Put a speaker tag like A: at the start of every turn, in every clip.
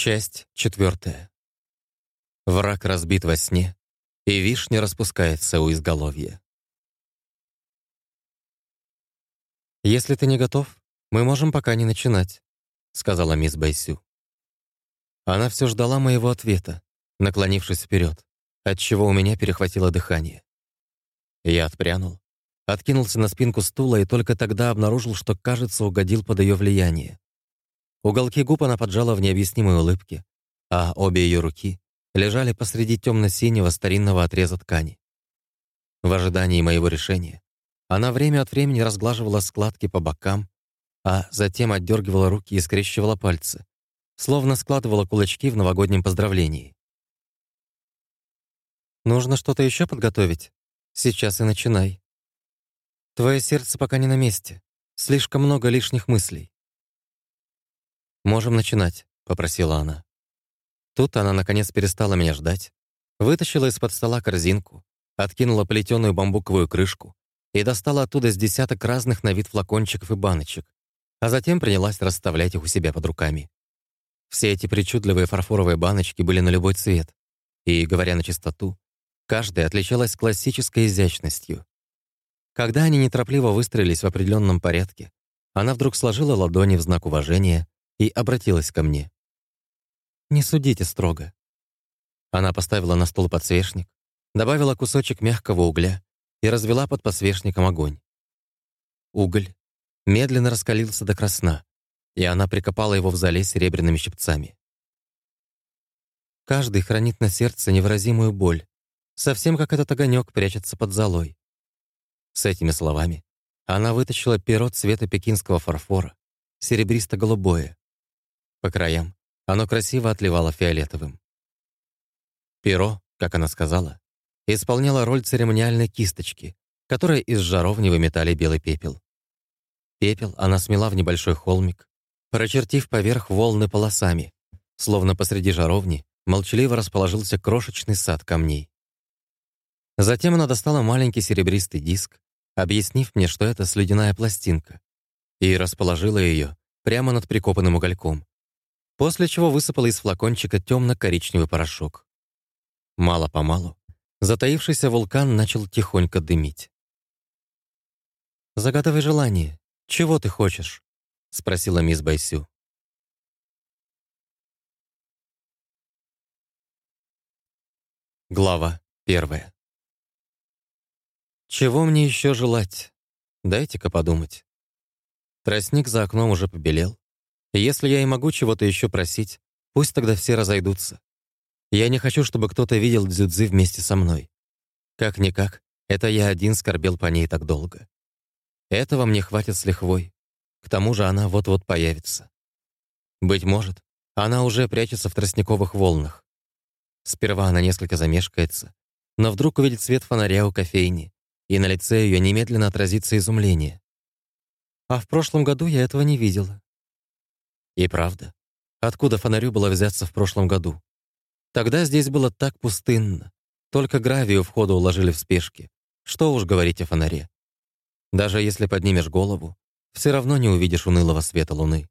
A: Часть четвертая. Враг разбит во сне, и вишня распускается у изголовья. «Если ты не готов, мы можем пока не начинать», — сказала мисс Байсю. Она все ждала моего ответа, наклонившись вперед, отчего у меня перехватило дыхание. Я отпрянул, откинулся на спинку стула и только тогда обнаружил, что, кажется, угодил под ее влияние. Уголки губ она поджала в необъяснимой улыбке, а обе ее руки лежали посреди темно-синего старинного отреза ткани. В ожидании моего решения она время от времени разглаживала складки по бокам, а затем отдергивала руки и скрещивала пальцы, словно складывала кулачки в новогоднем поздравлении. «Нужно что-то еще подготовить? Сейчас и начинай. Твое сердце пока не на месте. Слишком много лишних мыслей. «Можем начинать», — попросила она. Тут она, наконец, перестала меня ждать, вытащила из-под стола корзинку, откинула плетеную бамбуковую крышку и достала оттуда с десяток разных на вид флакончиков и баночек, а затем принялась расставлять их у себя под руками. Все эти причудливые фарфоровые баночки были на любой цвет, и, говоря на чистоту, каждая отличалась классической изящностью. Когда они неторопливо выстроились в определенном порядке, она вдруг сложила ладони в знак уважения и обратилась ко мне. «Не судите строго». Она поставила на стол подсвечник, добавила кусочек мягкого угля и развела под подсвечником огонь. Уголь медленно раскалился до красна, и она прикопала его в зале серебряными щипцами. Каждый хранит на сердце невыразимую боль, совсем как этот огонек прячется под золой. С этими словами она вытащила перо цвета пекинского фарфора, серебристо-голубое, по краям оно красиво отливало фиолетовым. Перо, как она сказала, исполняло роль церемониальной кисточки, которая из жаровни выметали белый пепел. Пепел она смела в небольшой холмик, прочертив поверх волны полосами, словно посреди жаровни молчаливо расположился крошечный сад камней. Затем она достала маленький серебристый диск, объяснив мне, что это слюдяная пластинка, и расположила ее прямо над прикопанным угольком, после чего высыпала из флакончика темно-коричневый порошок. Мало-помалу затаившийся вулкан начал тихонько дымить. «Загадывай желание. Чего ты хочешь?» — спросила мисс Байсю. Глава первая. Чего мне еще желать? Дайте-ка подумать. Тростник за окном уже побелел, если я и могу чего-то еще просить, пусть тогда все разойдутся. Я не хочу, чтобы кто-то видел Дзюдзи вместе со мной. Как-никак, это я один скорбел по ней так долго. Этого мне хватит с лихвой. К тому же она вот-вот появится. Быть может, она уже прячется в тростниковых волнах. Сперва она несколько замешкается, но вдруг увидит свет фонаря у кофейни, и на лице ее немедленно отразится изумление. А в прошлом году я этого не видела. И правда, откуда фонарю было взяться в прошлом году? Тогда здесь было так пустынно. Только гравию входа уложили в спешке. Что уж говорить о фонаре. Даже если поднимешь голову, все равно не увидишь унылого света луны.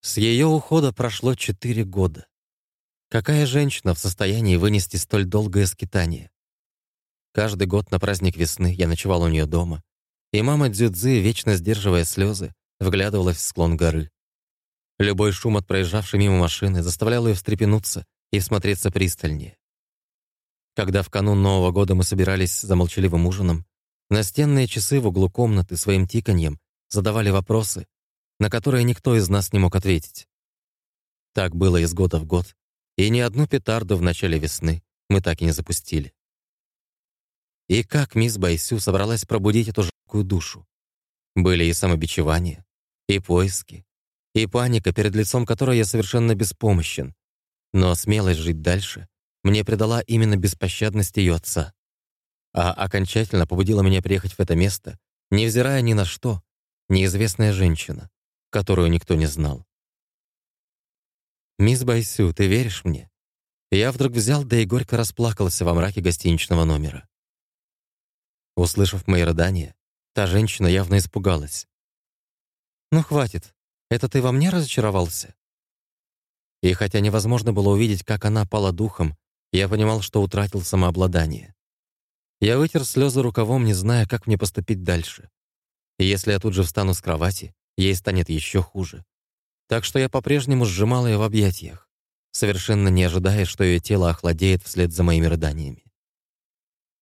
A: С ее ухода прошло четыре года. Какая женщина в состоянии вынести столь долгое скитание? Каждый год на праздник весны я ночевал у нее дома, и мама Дзюдзи, вечно сдерживая слезы, вглядывалась в склон горы. Любой шум от проезжавшей мимо машины заставлял ее встрепенуться и всмотреться пристальнее. Когда в канун Нового года мы собирались за молчаливым ужином, настенные часы в углу комнаты своим тиканьем задавали вопросы, на которые никто из нас не мог ответить. Так было из года в год, и ни одну петарду в начале весны мы так и не запустили. И как мисс Байсю собралась пробудить эту жалкую душу? Были и самобичевание, и поиски, и паника, перед лицом которой я совершенно беспомощен. Но смелость жить дальше мне придала именно беспощадность ее отца. А окончательно побудила меня приехать в это место, невзирая ни на что, неизвестная женщина, которую никто не знал. «Мисс Байсю, ты веришь мне?» Я вдруг взял, да и горько расплакался во мраке гостиничного номера. Услышав мои рыдания, та женщина явно испугалась. «Ну, хватит. Это ты во мне разочаровался?» И хотя невозможно было увидеть, как она пала духом, я понимал, что утратил самообладание. Я вытер слезы рукавом, не зная, как мне поступить дальше. И если я тут же встану с кровати, ей станет еще хуже. Так что я по-прежнему сжимал ее в объятиях, совершенно не ожидая, что ее тело охладеет вслед за моими рыданиями.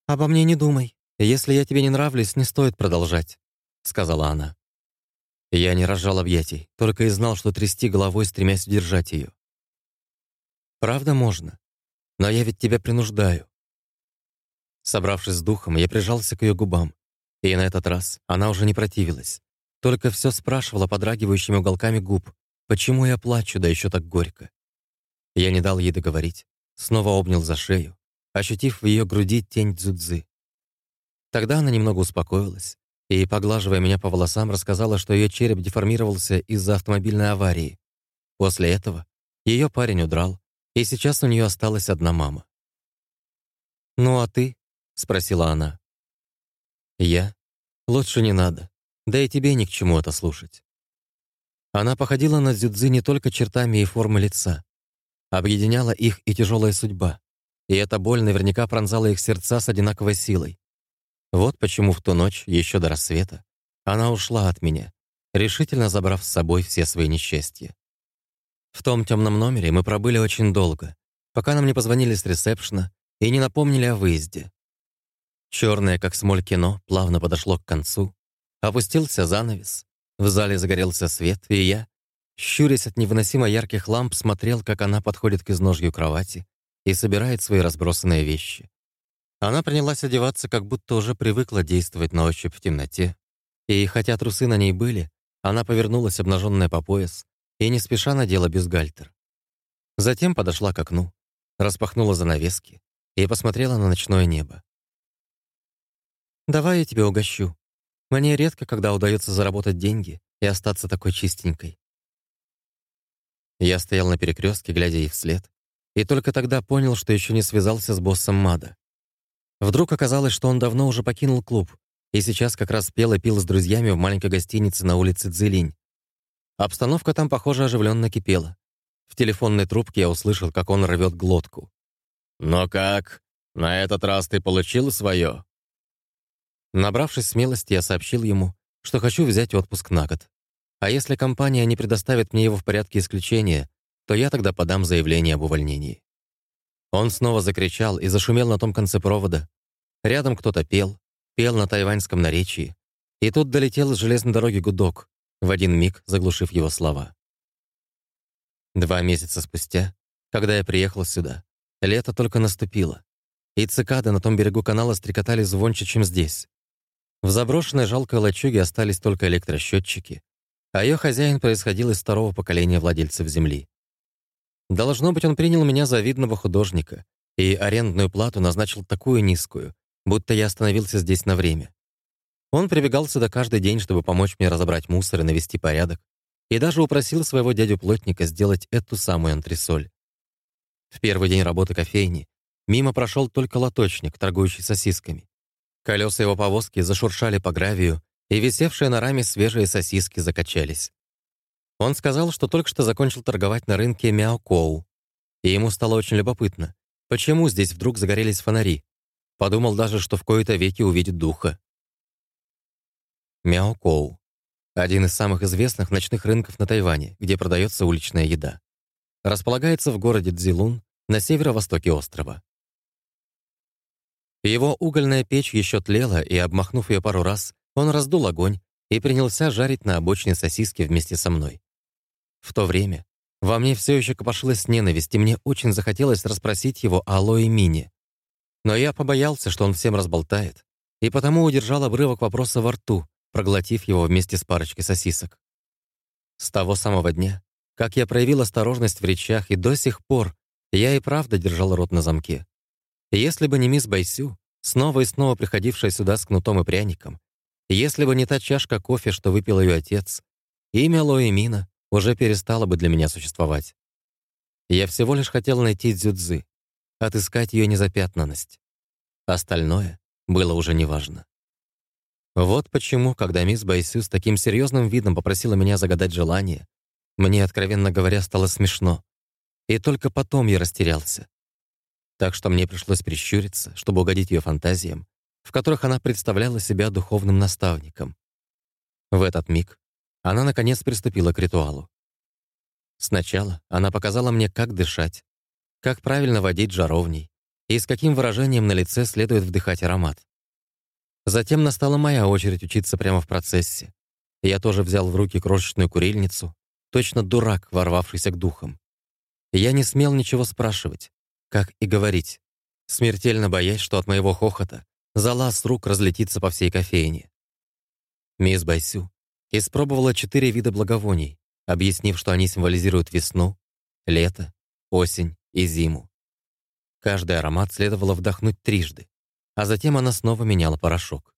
A: «Обо мне не думай. Если я тебе не нравлюсь, не стоит продолжать», — сказала она. Я не разжал объятий, только и знал, что трясти головой, стремясь удержать ее. «Правда можно? Но я ведь тебя принуждаю». Собравшись с духом, я прижался к ее губам, и на этот раз она уже не противилась, только все спрашивала подрагивающими уголками губ, почему я плачу, да еще так горько. Я не дал ей договорить, снова обнял за шею, ощутив в ее груди тень дзудзы. Тогда она немного успокоилась и, поглаживая меня по волосам, рассказала, что ее череп деформировался из-за автомобильной аварии. После этого ее парень удрал, и сейчас у нее осталась одна мама. «Ну а ты?» — спросила она. «Я? Лучше не надо. Да и тебе ни к чему это слушать». Она походила на Дзюдзи не только чертами и формой лица. Объединяла их и тяжелая судьба. И эта боль наверняка пронзала их сердца с одинаковой силой. Вот почему в ту ночь, еще до рассвета, она ушла от меня, решительно забрав с собой все свои несчастья. В том темном номере мы пробыли очень долго, пока нам не позвонили с ресепшна и не напомнили о выезде. Черное, как смоль кино, плавно подошло к концу, опустился занавес, в зале загорелся свет, и я, щурясь от невыносимо ярких ламп, смотрел, как она подходит к изножью кровати и собирает свои разбросанные вещи. Она принялась одеваться, как будто уже привыкла действовать на ощупь в темноте. И хотя трусы на ней были, она повернулась, обнаженная по пояс, и не спеша надела бюстгальтер. Затем подошла к окну, распахнула занавески и посмотрела на ночное небо. «Давай я тебя угощу. Мне редко, когда удается заработать деньги и остаться такой чистенькой». Я стоял на перекрестке, глядя ей вслед, и только тогда понял, что еще не связался с боссом Мада. Вдруг оказалось, что он давно уже покинул клуб и сейчас как раз пел и пил с друзьями в маленькой гостинице на улице Цзилинь. Обстановка там, похоже, оживленно кипела. В телефонной трубке я услышал, как он рвет глотку. «Но как? На этот раз ты получил свое?» Набравшись смелости, я сообщил ему, что хочу взять отпуск на год. А если компания не предоставит мне его в порядке исключения, то я тогда подам заявление об увольнении. Он снова закричал и зашумел на том конце провода. Рядом кто-то пел, пел на тайваньском наречии. И тут долетел с железной дороги гудок, в один миг заглушив его слова. Два месяца спустя, когда я приехал сюда, лето только наступило, и цикады на том берегу канала стрекотали звонче, чем здесь. В заброшенной жалкой лачуге остались только электросчетчики, а ее хозяин происходил из второго поколения владельцев земли. Должно быть, он принял меня за видного художника и арендную плату назначил такую низкую, будто я остановился здесь на время. Он прибегал сюда каждый день, чтобы помочь мне разобрать мусор и навести порядок, и даже упросил своего дядю-плотника сделать эту самую антресоль. В первый день работы кофейни мимо прошел только лоточник, торгующий сосисками. Колеса его повозки зашуршали по гравию, и висевшие на раме свежие сосиски закачались. Он сказал, что только что закончил торговать на рынке Мяокоу. И ему стало очень любопытно, почему здесь вдруг загорелись фонари. Подумал даже, что в кои-то веки увидит духа. Мяокоу — один из самых известных ночных рынков на Тайване, где продается уличная еда. Располагается в городе Цзилун на северо-востоке острова. Его угольная печь еще тлела, и, обмахнув ее пару раз, он раздул огонь и принялся жарить на обочине сосиски вместе со мной. В то время во мне все еще копошилась ненависть, и мне очень захотелось расспросить его о Лое Мине. Но я побоялся, что он всем разболтает, и потому удержал обрывок вопроса во рту, проглотив его вместе с парочкой сосисок. С того самого дня, как я проявил осторожность в речах, и до сих пор я и правда держал рот на замке. если бы не мисс Байсю, снова и снова приходившая сюда с кнутом и пряником, если бы не та чашка кофе, что выпил ее отец, имя Лои Мина уже перестала бы для меня существовать. Я всего лишь хотел найти Дзюдзы, отыскать ее незапятнанность. Остальное было уже неважно. Вот почему, когда мисс Байсю с таким серьезным видом попросила меня загадать желание, мне, откровенно говоря, стало смешно. и только потом я растерялся. Так что мне пришлось прищуриться, чтобы угодить ее фантазиям, в которых она представляла себя духовным наставником. В этот миг она, наконец, приступила к ритуалу. Сначала она показала мне, как дышать, как правильно водить жаровней и с каким выражением на лице следует вдыхать аромат. Затем настала моя очередь учиться прямо в процессе. Я тоже взял в руки крошечную курильницу, точно дурак, ворвавшийся к духам. Я не смел ничего спрашивать, как и говорить, смертельно боясь, что от моего хохота зала с рук разлетится по всей кофейне. Мисс Байсю испробовала четыре вида благовоний, объяснив, что они символизируют весну, лето, осень и зиму. Каждый аромат следовало вдохнуть трижды, а затем она снова меняла порошок.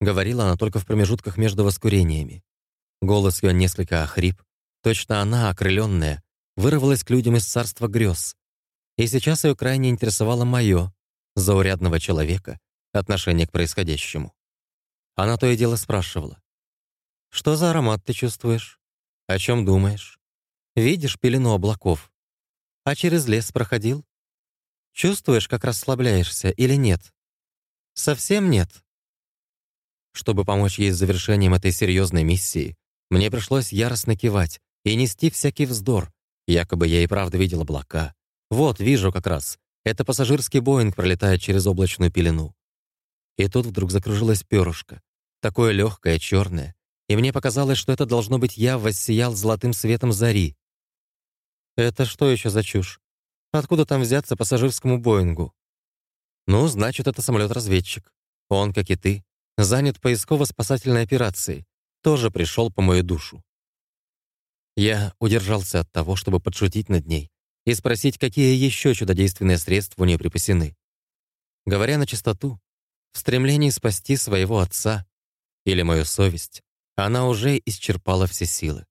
A: Говорила она только в промежутках между воскурениями. Голос ее несколько охрип. Точно она, окрыленная, вырвалась к людям из царства грез. И сейчас ее крайне интересовало мое, заурядного человека, отношение к происходящему. Она то и дело спрашивала. «Что за аромат ты чувствуешь? О чем думаешь? Видишь пелену облаков? А через лес проходил? Чувствуешь, как расслабляешься или нет? Совсем нет?» Чтобы помочь ей с завершением этой серьезной миссии, мне пришлось яростно кивать и нести всякий вздор, Якобы я и правда видел облака. Вот, вижу как раз. Это пассажирский Боинг пролетает через облачную пелену. И тут вдруг закружилась перышко. Такое легкое, черное. И мне показалось, что это должно быть я воссиял золотым светом зари. Это что еще за чушь? Откуда там взяться пассажирскому Боингу? Ну, значит, это самолет-разведчик. Он, как и ты, занят поисково-спасательной операцией. Тоже пришел по мою душу. Я удержался от того, чтобы подшутить над ней и спросить, какие еще чудодейственные средства у нее припасены. Говоря на чистоту, в стремлении спасти своего отца или мою совесть, она уже исчерпала все силы.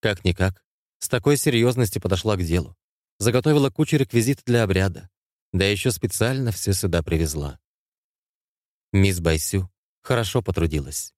A: Как-никак, с такой серьезностью подошла к делу, заготовила кучу реквизит для обряда, да еще специально все сюда привезла. Мисс Байсю хорошо потрудилась.